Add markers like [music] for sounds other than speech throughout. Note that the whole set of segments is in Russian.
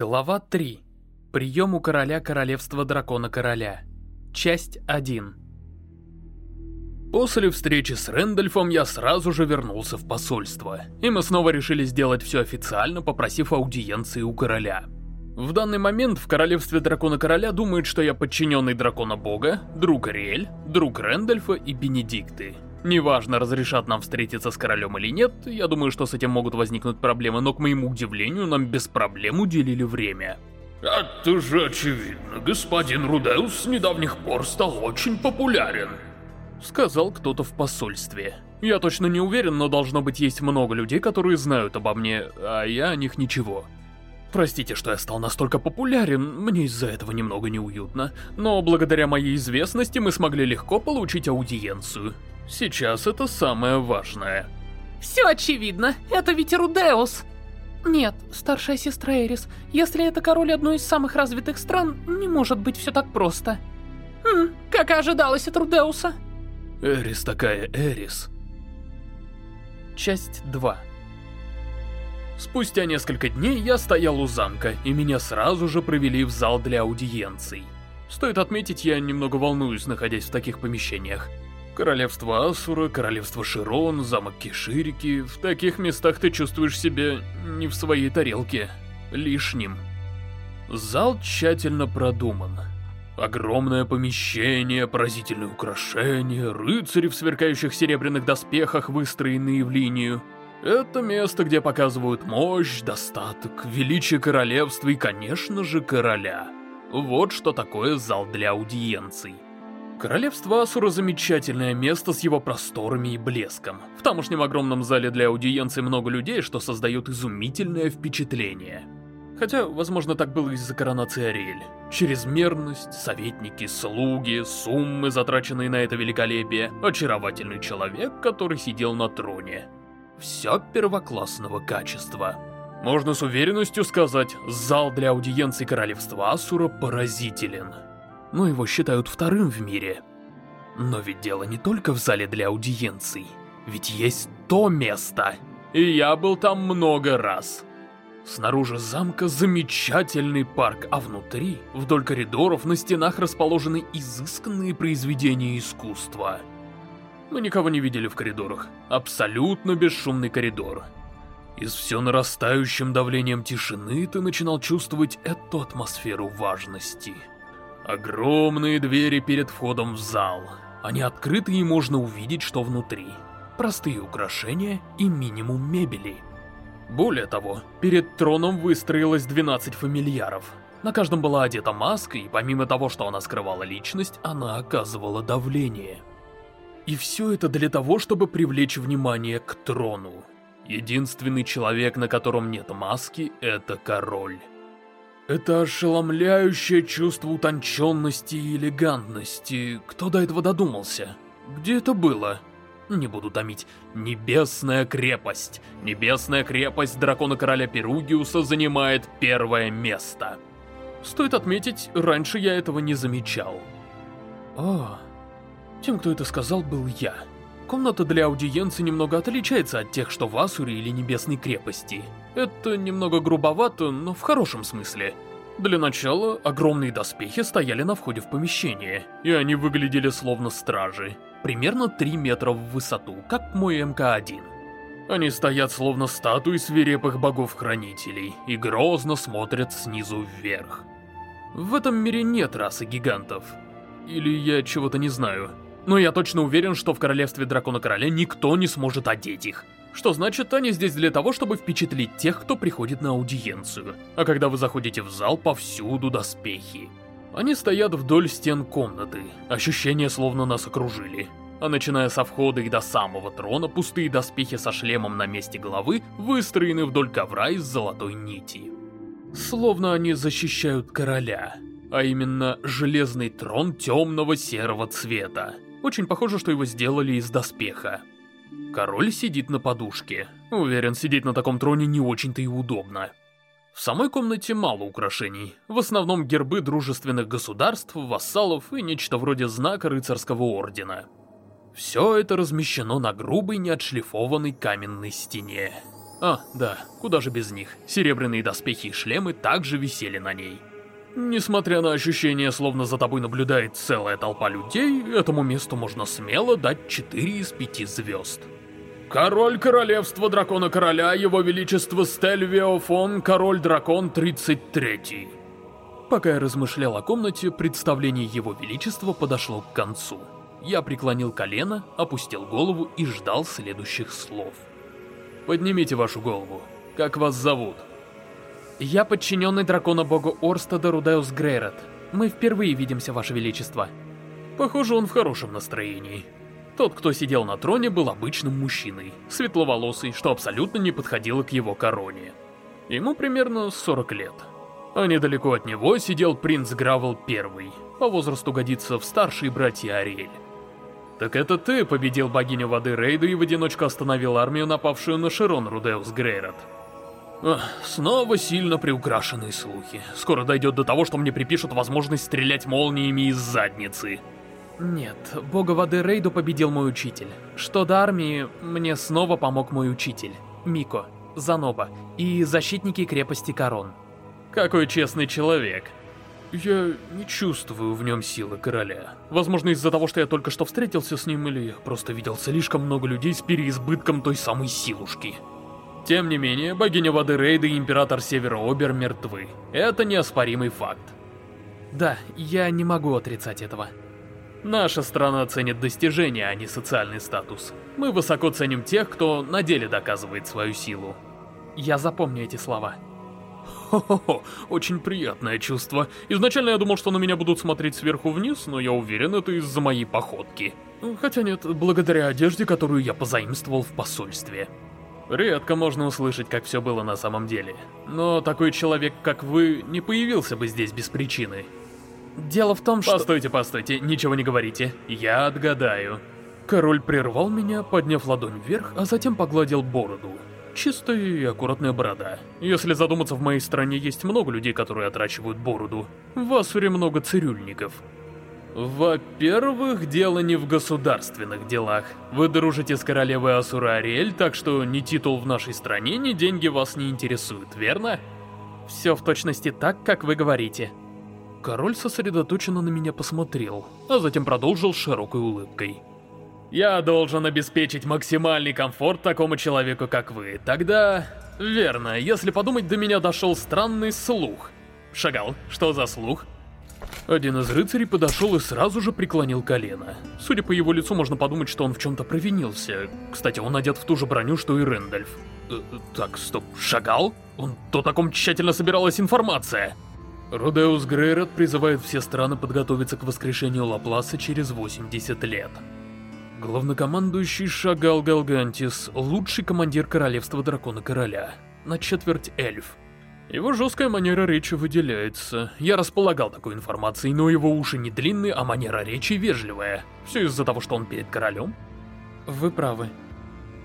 Глава 3. Прием у короля королевства дракона короля. Часть 1. После встречи с Рэндольфом я сразу же вернулся в посольство, и мы снова решили сделать все официально, попросив аудиенции у короля. В данный момент в королевстве дракона короля думают, что я подчиненный дракона бога, друг Ариэль, друг Рэндольфа и Бенедикты. Неважно, разрешат нам встретиться с королем или нет, я думаю, что с этим могут возникнуть проблемы, но, к моему удивлению, нам без проблем уделили время. Это же очевидно, господин Рудеус с недавних пор стал очень популярен. Сказал кто-то в посольстве. Я точно не уверен, но должно быть есть много людей, которые знают обо мне, а я о них ничего. Простите, что я стал настолько популярен, мне из-за этого немного неуютно, но благодаря моей известности мы смогли легко получить аудиенцию. Сейчас это самое важное. Все очевидно, это ведь Рудеус. Нет, старшая сестра Эрис, если это король одной из самых развитых стран, не может быть все так просто. Хм, как и ожидалось от Рудеуса. Эрис такая Эрис. Часть 2 Спустя несколько дней я стоял у замка, и меня сразу же провели в зал для аудиенций. Стоит отметить, я немного волнуюсь, находясь в таких помещениях. Королевство Асура, Королевство Широн, замок Киширики. В таких местах ты чувствуешь себя не в своей тарелке, лишним. Зал тщательно продуман. Огромное помещение, поразительные украшения, рыцари в сверкающих серебряных доспехах, выстроенные в линию. Это место, где показывают мощь, достаток, величие королевства и, конечно же, короля. Вот что такое зал для аудиенций. Королевство Асура замечательное место с его просторами и блеском. В тамошнем огромном зале для аудиенции много людей, что создает изумительное впечатление. Хотя, возможно, так было из-за коронации Ариэль. Чрезмерность, советники, слуги, суммы, затраченные на это великолепие, очаровательный человек, который сидел на троне. Все первоклассного качества. Можно с уверенностью сказать, зал для аудиенции королевства Асура поразителен но его считают вторым в мире. Но ведь дело не только в зале для аудиенций, ведь есть то место, и я был там много раз. Снаружи замка замечательный парк, а внутри, вдоль коридоров, на стенах расположены изысканные произведения искусства. Мы никого не видели в коридорах. Абсолютно бесшумный коридор. И с все нарастающим давлением тишины ты начинал чувствовать эту атмосферу важности. Огромные двери перед входом в зал. Они открыты и можно увидеть, что внутри. Простые украшения и минимум мебели. Более того, перед троном выстроилось 12 фамильяров. На каждом была одета маска, и помимо того, что она скрывала личность, она оказывала давление. И все это для того, чтобы привлечь внимание к трону. Единственный человек, на котором нет маски, это король. Это ошеломляющее чувство утонченности и элегантности. Кто до этого додумался? Где это было? Не буду томить. Небесная крепость. Небесная крепость дракона-короля Перугиуса занимает первое место. Стоит отметить, раньше я этого не замечал. О, тем, кто это сказал, был я. Комната для аудиенции немного отличается от тех, что в Асуре или Небесной крепости. Это немного грубовато, но в хорошем смысле. Для начала, огромные доспехи стояли на входе в помещение, и они выглядели словно стражи. Примерно 3 метра в высоту, как мой МК-1. Они стоят словно статуи свирепых богов-хранителей и грозно смотрят снизу вверх. В этом мире нет расы гигантов. Или я чего-то не знаю. Но я точно уверен, что в королевстве Дракона Короля никто не сможет одеть их. Что значит, они здесь для того, чтобы впечатлить тех, кто приходит на аудиенцию. А когда вы заходите в зал, повсюду доспехи. Они стоят вдоль стен комнаты. Ощущение, словно нас окружили. А начиная со входа и до самого трона, пустые доспехи со шлемом на месте головы выстроены вдоль ковра из золотой нити. Словно они защищают короля. А именно, железный трон темного серого цвета. Очень похоже, что его сделали из доспеха. Король сидит на подушке. Уверен, сидеть на таком троне не очень-то и удобно. В самой комнате мало украшений. В основном гербы дружественных государств, вассалов и нечто вроде знака рыцарского ордена. Все это размещено на грубой неотшлифованной каменной стене. А, да, куда же без них. Серебряные доспехи и шлемы также висели на ней. Несмотря на ощущение, словно за тобой наблюдает целая толпа людей, этому месту можно смело дать 4 из 5 звезд. Король Королевства Дракона Короля, Его Величество Стельвио фон Король-Дракон 33. Пока я размышлял о комнате, представление Его Величества подошло к концу. Я преклонил колено, опустил голову и ждал следующих слов. Поднимите вашу голову. Как вас зовут? Я подчиненный дракона бога Орстада Рудеус Грейрот. Мы впервые видимся, ваше величество. Похоже, он в хорошем настроении. Тот, кто сидел на троне, был обычным мужчиной, светловолосый, что абсолютно не подходило к его короне. Ему примерно 40 лет. А недалеко от него сидел принц Гравел I, по возрасту годится в старшие братья Ариэль. Так это ты победил богиню воды Рейду и в одиночку остановил армию, напавшую на Широн Рудеус Грейрот. Снова сильно приукрашенные слухи. Скоро дойдет до того, что мне припишут возможность стрелять молниями из задницы. Нет, бога воды Рейду победил мой учитель. Что до армии, мне снова помог мой учитель. Мико, Заноба и защитники крепости Корон. Какой честный человек. Я не чувствую в нем силы короля. Возможно, из-за того, что я только что встретился с ним, или просто видел слишком много людей с переизбытком той самой силушки. Тем не менее, богиня воды Рейда и император Севера Обер мертвы. Это неоспоримый факт. Да, я не могу отрицать этого. Наша страна ценит достижения, а не социальный статус. Мы высоко ценим тех, кто на деле доказывает свою силу. Я запомню эти слова. Хо-хо-хо, очень приятное чувство. Изначально я думал, что на меня будут смотреть сверху вниз, но я уверен, это из-за моей походки. Хотя нет, благодаря одежде, которую я позаимствовал в посольстве. Редко можно услышать, как все было на самом деле. Но такой человек, как вы, не появился бы здесь без причины. Дело в том, что... Постойте, постойте, ничего не говорите. Я отгадаю. Король прервал меня, подняв ладонь вверх, а затем погладил бороду. Чистая и аккуратная борода. Если задуматься, в моей стране есть много людей, которые отращивают бороду. В Асуре много цирюльников. Во-первых, дело не в государственных делах. Вы дружите с королевой Асура Ариэль, так что ни титул в нашей стране, ни деньги вас не интересуют, верно? Все в точности так, как вы говорите. Король сосредоточенно на меня посмотрел, а затем продолжил широкой улыбкой. Я должен обеспечить максимальный комфорт такому человеку, как вы. Тогда... Верно, если подумать, до меня дошел странный слух. Шагал, что за слух? Один из рыцарей подошел и сразу же преклонил колено. Судя по его лицу, можно подумать, что он в чем-то провинился. Кстати, он одет в ту же броню, что и Рэндальф. Э, так, стоп, Шагал? Он то таком тщательно собиралась информация. Рудеус Грейрот призывает все страны подготовиться к воскрешению Лапласа через 80 лет. Главнокомандующий Шагал Галгантис – лучший командир Королевства Дракона Короля. На четверть эльф. Его жесткая манера речи выделяется. Я располагал такой информацией, но его уши не длинные, а манера речи вежливая. Все из-за того, что он перед королем? Вы правы.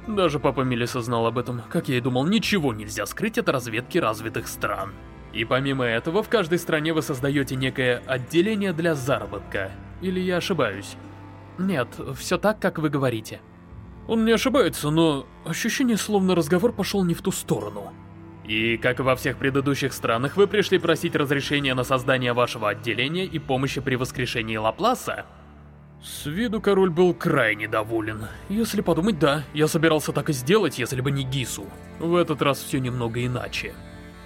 Даже папа Мелиса знал об этом. Как я и думал, ничего нельзя скрыть от разведки развитых стран. И помимо этого, в каждой стране вы создаете некое отделение для заработка. Или я ошибаюсь? Нет, все так, как вы говорите. Он не ошибается, но ощущение, словно разговор пошел не в ту сторону. И, как и во всех предыдущих странах, вы пришли просить разрешения на создание вашего отделения и помощи при воскрешении Лапласа? С виду король был крайне доволен. Если подумать, да, я собирался так и сделать, если бы не Гису. В этот раз все немного иначе.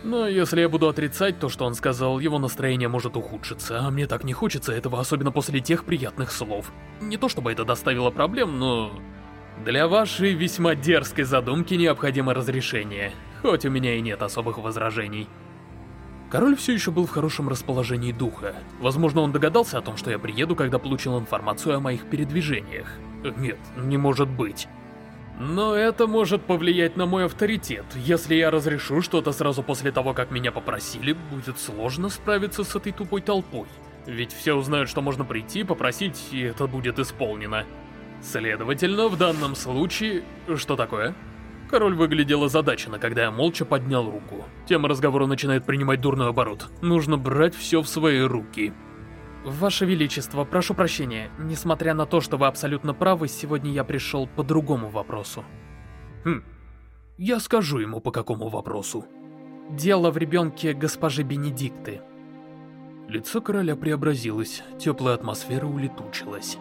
Но если я буду отрицать то, что он сказал, его настроение может ухудшиться, а мне так не хочется этого, особенно после тех приятных слов. Не то чтобы это доставило проблем, но... Для вашей весьма дерзкой задумки необходимо разрешение хоть у меня и нет особых возражений. Король все еще был в хорошем расположении духа. Возможно, он догадался о том, что я приеду, когда получил информацию о моих передвижениях. Нет, не может быть. Но это может повлиять на мой авторитет. Если я разрешу что-то сразу после того, как меня попросили, будет сложно справиться с этой тупой толпой. Ведь все узнают, что можно прийти, попросить, и это будет исполнено. Следовательно, в данном случае... Что такое? Король выглядел озадаченно, когда я молча поднял руку. Тема разговора начинает принимать дурной оборот. Нужно брать все в свои руки. Ваше Величество, прошу прощения. Несмотря на то, что вы абсолютно правы, сегодня я пришел по другому вопросу. Хм. Я скажу ему, по какому вопросу. Дело в ребенке госпожи Бенедикты. Лицо короля преобразилось, теплая атмосфера улетучилась.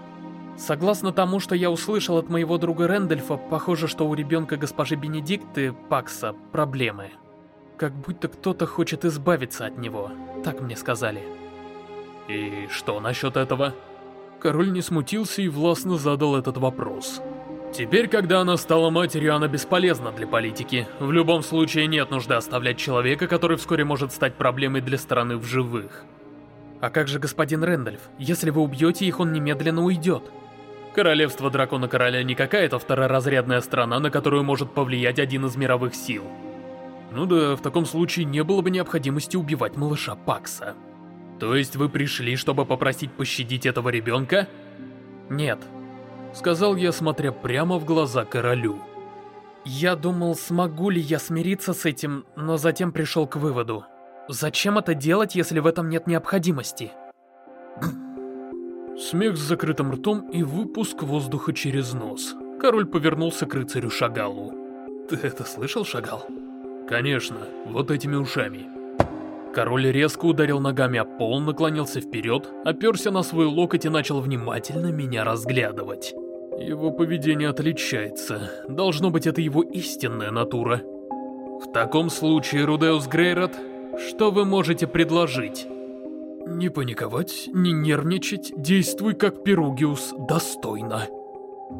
Согласно тому, что я услышал от моего друга Рэндольфа, похоже, что у ребенка госпожи Бенедикты, Пакса, проблемы. Как будто кто-то хочет избавиться от него, так мне сказали. И что насчет этого? Король не смутился и властно задал этот вопрос. Теперь, когда она стала матерью, она бесполезна для политики. В любом случае нет нужды оставлять человека, который вскоре может стать проблемой для страны в живых. А как же господин Рэндольф? Если вы убьете их, он немедленно уйдет. Королевство Дракона Короля не какая-то второразрядная страна, на которую может повлиять один из мировых сил. Ну да, в таком случае не было бы необходимости убивать малыша Пакса. То есть вы пришли, чтобы попросить пощадить этого ребенка? Нет. Сказал я, смотря прямо в глаза королю. Я думал, смогу ли я смириться с этим, но затем пришел к выводу. Зачем это делать, если в этом нет необходимости? Смех с закрытым ртом и выпуск воздуха через нос. Король повернулся к рыцарю Шагалу. «Ты это слышал, Шагал?» «Конечно, вот этими ушами». Король резко ударил ногами о пол, наклонился вперед, оперся на свой локоть и начал внимательно меня разглядывать. Его поведение отличается. Должно быть, это его истинная натура. В таком случае, Рудеус Грейрот, что вы можете предложить? Не паниковать, не нервничать, действуй как Перугиус, достойно.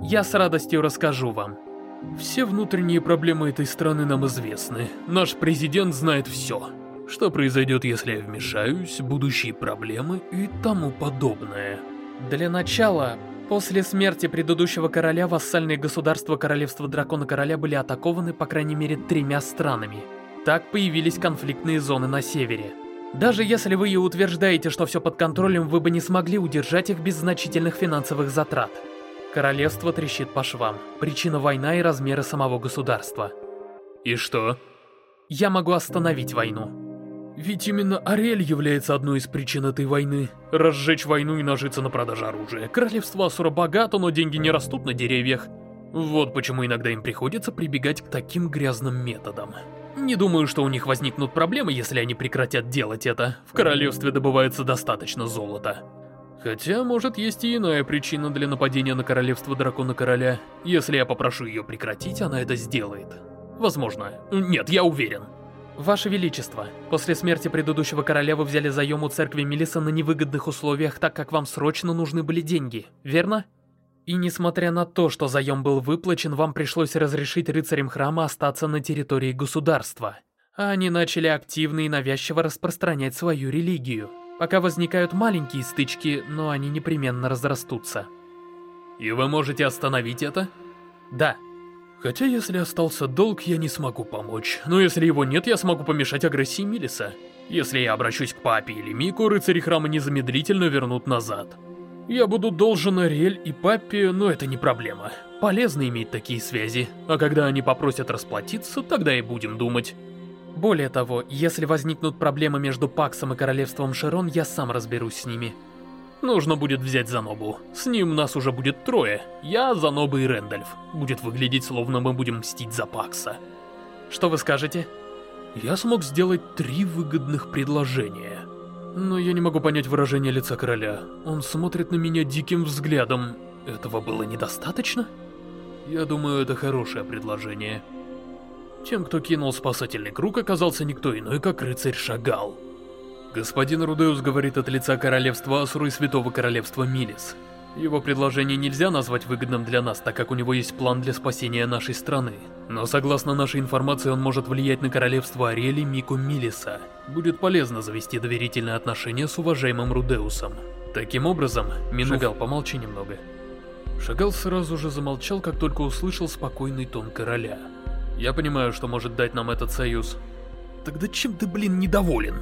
Я с радостью расскажу вам. Все внутренние проблемы этой страны нам известны. Наш президент знает все. Что произойдет, если я вмешаюсь, будущие проблемы и тому подобное. Для начала, после смерти предыдущего короля, вассальные государства Королевства Дракона Короля были атакованы по крайней мере тремя странами. Так появились конфликтные зоны на севере. Даже если вы и утверждаете, что все под контролем, вы бы не смогли удержать их без значительных финансовых затрат. Королевство трещит по швам. Причина война и размеры самого государства. И что? Я могу остановить войну. Ведь именно Ариэль является одной из причин этой войны. Разжечь войну и нажиться на продаже оружия. Королевство Асура богато, но деньги не растут на деревьях. Вот почему иногда им приходится прибегать к таким грязным методам. Не думаю, что у них возникнут проблемы, если они прекратят делать это. В королевстве добывается достаточно золота. Хотя, может, есть и иная причина для нападения на королевство Дракона Короля. Если я попрошу ее прекратить, она это сделает. Возможно. Нет, я уверен. Ваше Величество, после смерти предыдущего короля вы взяли заем у церкви Мелиса на невыгодных условиях, так как вам срочно нужны были деньги, верно? И несмотря на то, что заем был выплачен, вам пришлось разрешить рыцарям храма остаться на территории государства. А они начали активно и навязчиво распространять свою религию. Пока возникают маленькие стычки, но они непременно разрастутся. И вы можете остановить это? Да. Хотя если остался долг, я не смогу помочь. Но если его нет, я смогу помешать агрессии Милиса. Если я обращусь к папе или Мику, рыцари храма незамедлительно вернут назад. Я буду должен Ариэль и папе, но это не проблема. Полезно иметь такие связи, а когда они попросят расплатиться, тогда и будем думать. Более того, если возникнут проблемы между Паксом и Королевством Широн, я сам разберусь с ними. Нужно будет взять Занобу. С ним нас уже будет трое. Я, Заноба и Рэндальф. Будет выглядеть, словно мы будем мстить за Пакса. Что вы скажете? Я смог сделать три выгодных предложения. Но я не могу понять выражение лица короля. Он смотрит на меня диким взглядом. Этого было недостаточно? Я думаю, это хорошее предложение. Тем, кто кинул спасательный круг, оказался никто иной, как рыцарь Шагал. Господин Рудеус говорит от лица королевства Асуры святого королевства Милис. Его предложение нельзя назвать выгодным для нас, так как у него есть план для спасения нашей страны. Но согласно нашей информации, он может влиять на королевство Ариэли Мику Милиса. Будет полезно завести доверительные отношения с уважаемым Рудеусом. Таким образом, Минугал, помолчи немного. Шагал сразу же замолчал, как только услышал спокойный тон короля. Я понимаю, что может дать нам этот союз. Тогда чем ты, блин, недоволен?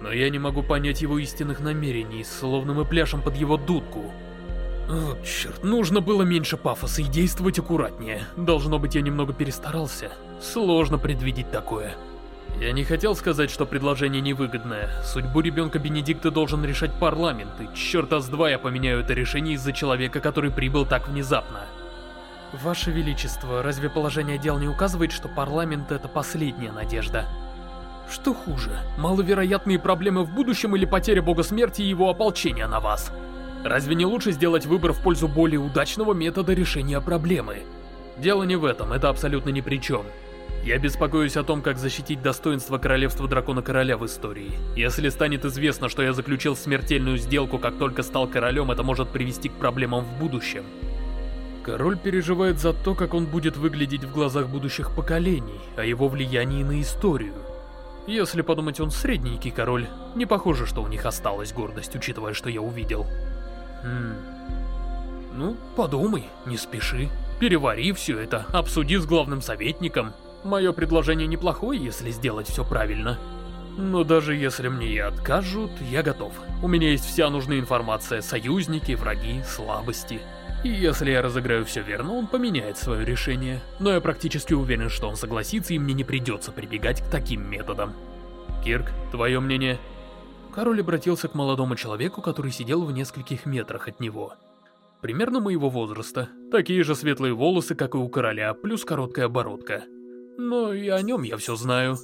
Но я не могу понять его истинных намерений, словно мы пляшем под его дудку. Черт, нужно было меньше пафоса и действовать аккуратнее. Должно быть, я немного перестарался. Сложно предвидеть такое. Я не хотел сказать, что предложение невыгодное. Судьбу ребенка Бенедикта должен решать парламент, и черта с два я поменяю это решение из-за человека, который прибыл так внезапно. Ваше Величество, разве положение дел не указывает, что парламент — это последняя надежда? Что хуже, маловероятные проблемы в будущем или потеря бога смерти и его ополчения на вас? Разве не лучше сделать выбор в пользу более удачного метода решения проблемы? Дело не в этом, это абсолютно ни при чем. Я беспокоюсь о том, как защитить достоинство Королевства Дракона Короля в истории. Если станет известно, что я заключил смертельную сделку, как только стал королем, это может привести к проблемам в будущем. Король переживает за то, как он будет выглядеть в глазах будущих поколений, о его влиянии на историю. Если подумать, он средненький король. Не похоже, что у них осталась гордость, учитывая, что я увидел. Хм. Ну, подумай, не спеши. Перевари все это, обсуди с главным советником. Мое предложение неплохое, если сделать все правильно. Но даже если мне и откажут, я готов. У меня есть вся нужная информация, союзники, враги, слабости. И если я разыграю все верно, он поменяет свое решение. Но я практически уверен, что он согласится, и мне не придется прибегать к таким методам. Кирк, твое мнение? Король обратился к молодому человеку, который сидел в нескольких метрах от него. Примерно моего возраста. Такие же светлые волосы, как и у короля, плюс короткая бородка. Но и о нем я все знаю.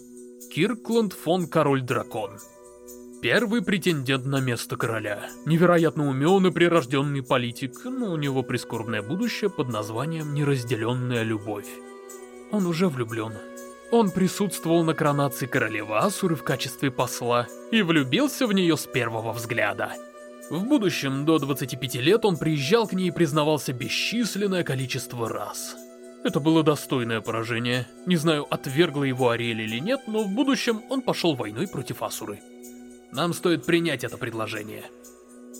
Киркланд фон Король-Дракон. Первый претендент на место короля. Невероятно умен и прирожденный политик, но у него прискорбное будущее под названием «Неразделенная любовь». Он уже влюблен. Он присутствовал на коронации королевы Асуры в качестве посла и влюбился в нее с первого взгляда. В будущем, до 25 лет, он приезжал к ней и признавался бесчисленное количество раз. Это было достойное поражение. Не знаю, отвергла его Ариэль или нет, но в будущем он пошел войной против Асуры. Нам стоит принять это предложение.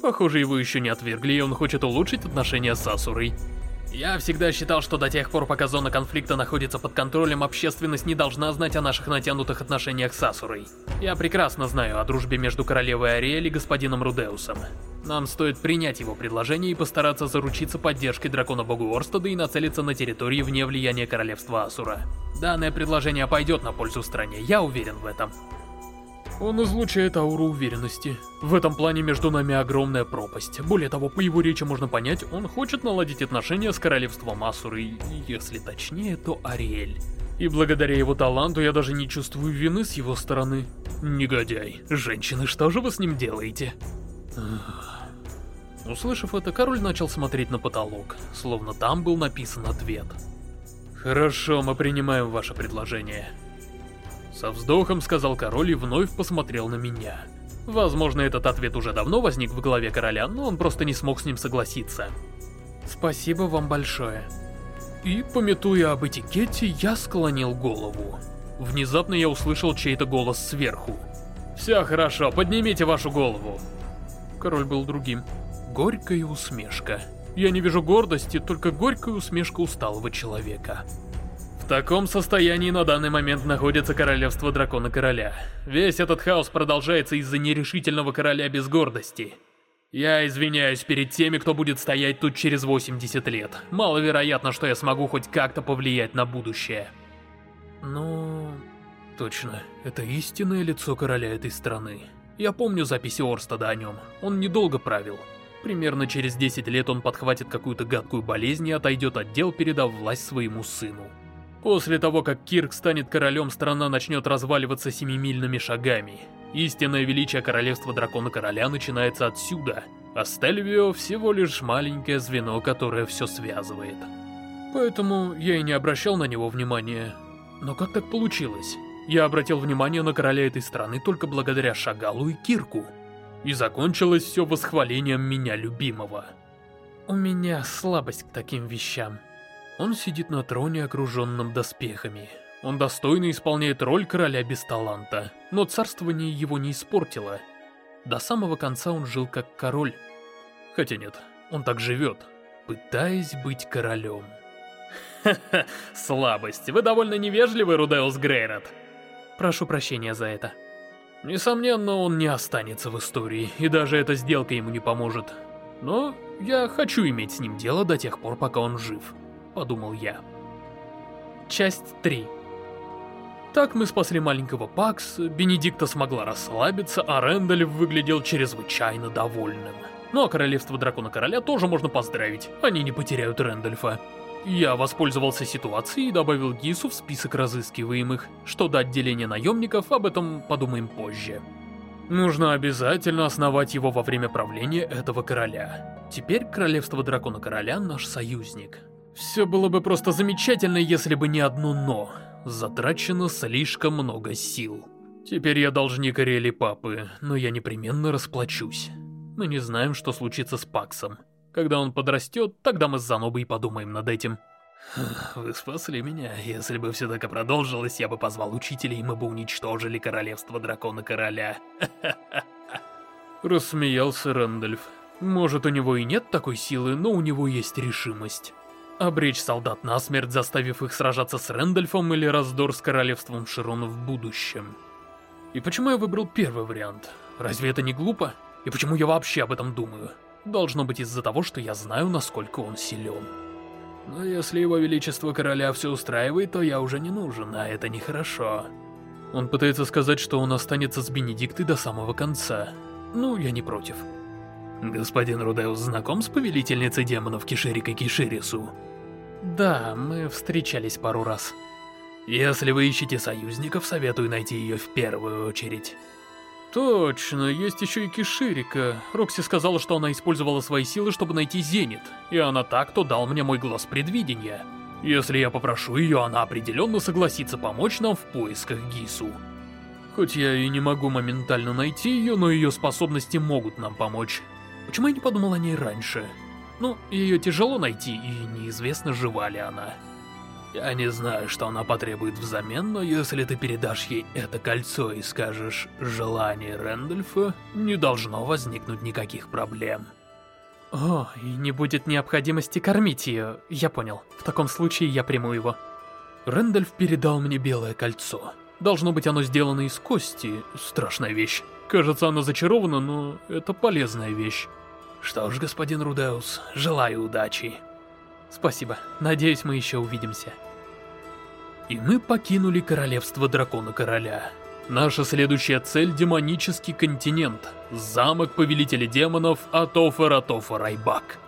Похоже, его еще не отвергли, и он хочет улучшить отношения с Асурой. Я всегда считал, что до тех пор, пока зона конфликта находится под контролем, общественность не должна знать о наших натянутых отношениях с Асурой. Я прекрасно знаю о дружбе между королевой Ариэль и господином Рудеусом. Нам стоит принять его предложение и постараться заручиться поддержкой дракона богу Орстада и нацелиться на территории вне влияния королевства Асура. Данное предложение пойдет на пользу стране, я уверен в этом. Он излучает ауру уверенности. В этом плане между нами огромная пропасть. Более того, по его речи можно понять, он хочет наладить отношения с королевством Асуры, если точнее, то Ариэль. И благодаря его таланту я даже не чувствую вины с его стороны. Негодяй. Женщины, что же вы с ним делаете? Услышав это, король начал смотреть на потолок, словно там был написан ответ. «Хорошо, мы принимаем ваше предложение». Со вздохом сказал король и вновь посмотрел на меня. Возможно, этот ответ уже давно возник в голове короля, но он просто не смог с ним согласиться. Спасибо вам большое. И, пометуя об этикете, я склонил голову. Внезапно я услышал чей-то голос сверху. «Все хорошо, поднимите вашу голову!» Король был другим. Горькая усмешка. Я не вижу гордости, только горькая усмешка усталого человека. В таком состоянии на данный момент находится королевство Дракона Короля. Весь этот хаос продолжается из-за нерешительного короля без гордости. Я извиняюсь перед теми, кто будет стоять тут через 80 лет. Маловероятно, что я смогу хоть как-то повлиять на будущее. Ну... Точно, это истинное лицо короля этой страны. Я помню записи Орстада о нем. Он недолго правил. Примерно через 10 лет он подхватит какую-то гадкую болезнь и отойдет от дел, передав власть своему сыну. После того, как Кирк станет королем, страна начнет разваливаться семимильными шагами. Истинное величие королевства Дракона Короля начинается отсюда, а Стельвио всего лишь маленькое звено, которое все связывает. Поэтому я и не обращал на него внимания. Но как так получилось? Я обратил внимание на короля этой страны только благодаря Шагалу и Кирку. И закончилось все восхвалением меня любимого. У меня слабость к таким вещам. Он сидит на троне, окруженном доспехами. Он достойно исполняет роль короля без таланта, но царствование его не испортило. До самого конца он жил как король. Хотя нет, он так живет, пытаясь быть королем. Ха-ха, слабость. Вы довольно невежливый, Рудеус Грейрот. Прошу прощения за это. Несомненно, он не останется в истории, и даже эта сделка ему не поможет. Но я хочу иметь с ним дело до тех пор, пока он жив подумал я. Часть 3 Так мы спасли маленького Пакс, Бенедикта смогла расслабиться, а Рэндальф выглядел чрезвычайно довольным. Ну а королевство Дракона Короля тоже можно поздравить, они не потеряют Рэндальфа. Я воспользовался ситуацией и добавил Гису в список разыскиваемых. Что до отделения наемников, об этом подумаем позже. Нужно обязательно основать его во время правления этого короля. Теперь королевство дракона короля наш союзник. Все было бы просто замечательно, если бы не одно «но». Затрачено слишком много сил. Теперь я должник Ариэли Папы, но я непременно расплачусь. Мы не знаем, что случится с Паксом. Когда он подрастет, тогда мы с Занобой подумаем над этим. Вы спасли меня. Если бы все так и продолжилось, я бы позвал учителей, и мы бы уничтожили королевство дракона короля. [laughs] Рассмеялся Рэндальф. Может, у него и нет такой силы, но у него есть решимость. Обречь солдат на смерть, заставив их сражаться с Рэндальфом или раздор с королевством Широна в будущем. И почему я выбрал первый вариант? Разве это не глупо? И почему я вообще об этом думаю? Должно быть из-за того, что я знаю, насколько он силен. Но если его величество короля все устраивает, то я уже не нужен, а это нехорошо. Он пытается сказать, что он останется с Бенедиктой до самого конца. Ну, я не против. Господин Рудеус знаком с повелительницей демонов Киширика Киширису? Да, мы встречались пару раз. Если вы ищете союзников, советую найти ее в первую очередь. Точно, есть еще и Киширика. Рокси сказала, что она использовала свои силы, чтобы найти Зенит. И она так-то дал мне мой глаз предвидения. Если я попрошу ее, она определенно согласится помочь нам в поисках Гису. Хоть я и не могу моментально найти ее, но ее способности могут нам помочь. Почему я не подумал о ней раньше? Ну, ее тяжело найти, и неизвестно, жива ли она. Я не знаю, что она потребует взамен, но если ты передашь ей это кольцо и скажешь «желание Рэндольфа», не должно возникнуть никаких проблем. О, и не будет необходимости кормить ее, я понял. В таком случае я приму его. Рэндольф передал мне белое кольцо. Должно быть оно сделано из кости, страшная вещь. Кажется, оно зачаровано, но это полезная вещь. Что ж, господин Рудеус, желаю удачи. Спасибо. Надеюсь, мы еще увидимся. И мы покинули королевство Дракона Короля. Наша следующая цель — демонический континент. Замок Повелителя Демонов Атофа Ратофа Райбак.